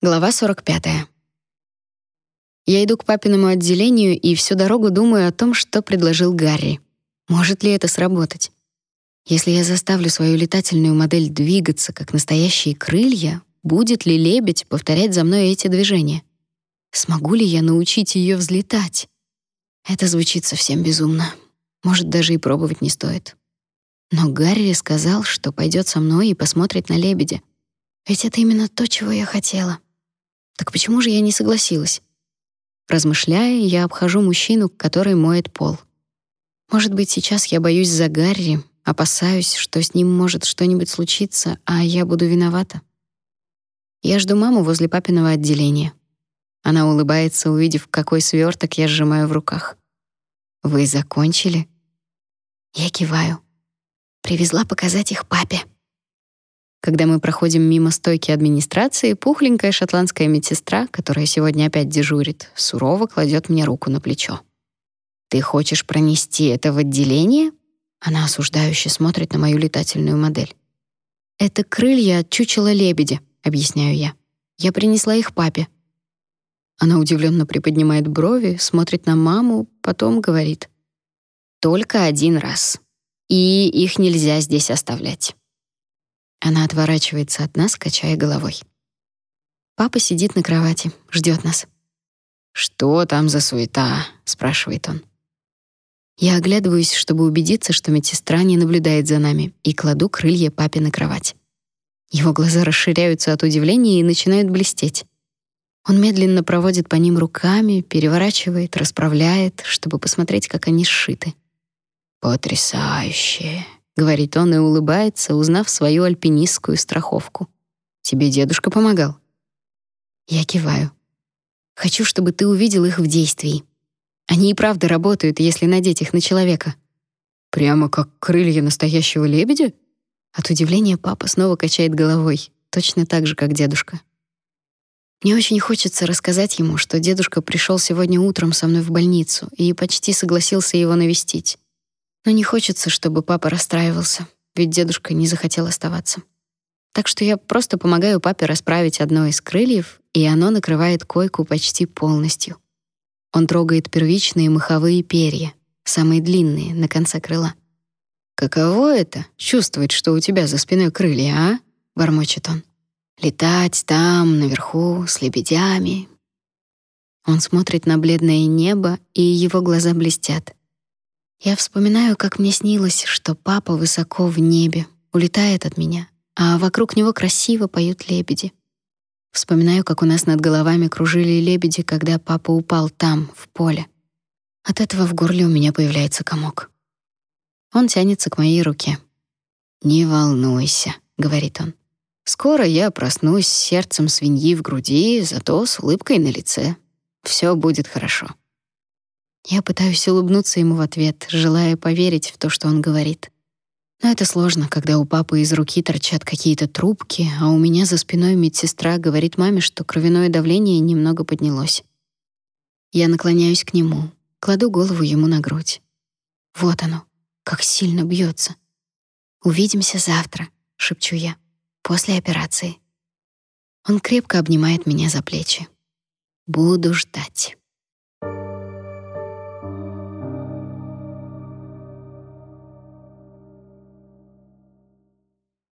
Глава 45. Я иду к папиному отделению и всю дорогу думаю о том, что предложил Гарри. Может ли это сработать? Если я заставлю свою летательную модель двигаться как настоящие крылья, будет ли лебедь повторять за мной эти движения? Смогу ли я научить ее взлетать? Это звучит совсем безумно. Может, даже и пробовать не стоит. Но Гарри сказал, что пойдет со мной и посмотрит на лебедя. Ведь это именно то, чего я хотела. Так почему же я не согласилась? Размышляя, я обхожу мужчину, который моет пол. Может быть, сейчас я боюсь за Гарри, опасаюсь, что с ним может что-нибудь случиться, а я буду виновата. Я жду маму возле папиного отделения. Она улыбается, увидев, какой сверток я сжимаю в руках. Вы закончили? Я киваю. Привезла показать их папе. Когда мы проходим мимо стойки администрации, пухленькая шотландская медсестра, которая сегодня опять дежурит, сурово кладет мне руку на плечо. «Ты хочешь пронести это в отделение?» Она осуждающе смотрит на мою летательную модель. «Это крылья от чучела лебедя», — объясняю я. «Я принесла их папе». Она удивленно приподнимает брови, смотрит на маму, потом говорит. «Только один раз. И их нельзя здесь оставлять». Она отворачивается от нас, качая головой. Папа сидит на кровати, ждет нас. «Что там за суета?» — спрашивает он. Я оглядываюсь, чтобы убедиться, что медсестра не наблюдает за нами, и кладу крылья папе на кровать. Его глаза расширяются от удивления и начинают блестеть. Он медленно проводит по ним руками, переворачивает, расправляет, чтобы посмотреть, как они сшиты. «Потрясающе!» Говорит он и улыбается, узнав свою альпинистскую страховку. Тебе дедушка помогал? Я киваю. Хочу, чтобы ты увидел их в действии. Они и правда работают, если надеть их на человека. Прямо как крылья настоящего лебедя? От удивления папа снова качает головой, точно так же, как дедушка. Мне очень хочется рассказать ему, что дедушка пришел сегодня утром со мной в больницу и почти согласился его навестить. Но не хочется, чтобы папа расстраивался, ведь дедушка не захотел оставаться. Так что я просто помогаю папе расправить одно из крыльев, и оно накрывает койку почти полностью. Он трогает первичные маховые перья, самые длинные, на конце крыла. «Каково это — чувствовать, что у тебя за спиной крылья, а?» — бормочет он. «Летать там, наверху, с лебедями». Он смотрит на бледное небо, и его глаза блестят. Я вспоминаю, как мне снилось, что папа высоко в небе, улетает от меня, а вокруг него красиво поют лебеди. Вспоминаю, как у нас над головами кружили лебеди, когда папа упал там, в поле. От этого в горле у меня появляется комок. Он тянется к моей руке. «Не волнуйся», — говорит он. «Скоро я проснусь с сердцем свиньи в груди, зато с улыбкой на лице. Все будет хорошо». Я пытаюсь улыбнуться ему в ответ, желая поверить в то, что он говорит. Но это сложно, когда у папы из руки торчат какие-то трубки, а у меня за спиной медсестра говорит маме, что кровяное давление немного поднялось. Я наклоняюсь к нему, кладу голову ему на грудь. Вот оно, как сильно бьется. Увидимся завтра, шепчу я, после операции. Он крепко обнимает меня за плечи. Буду ждать.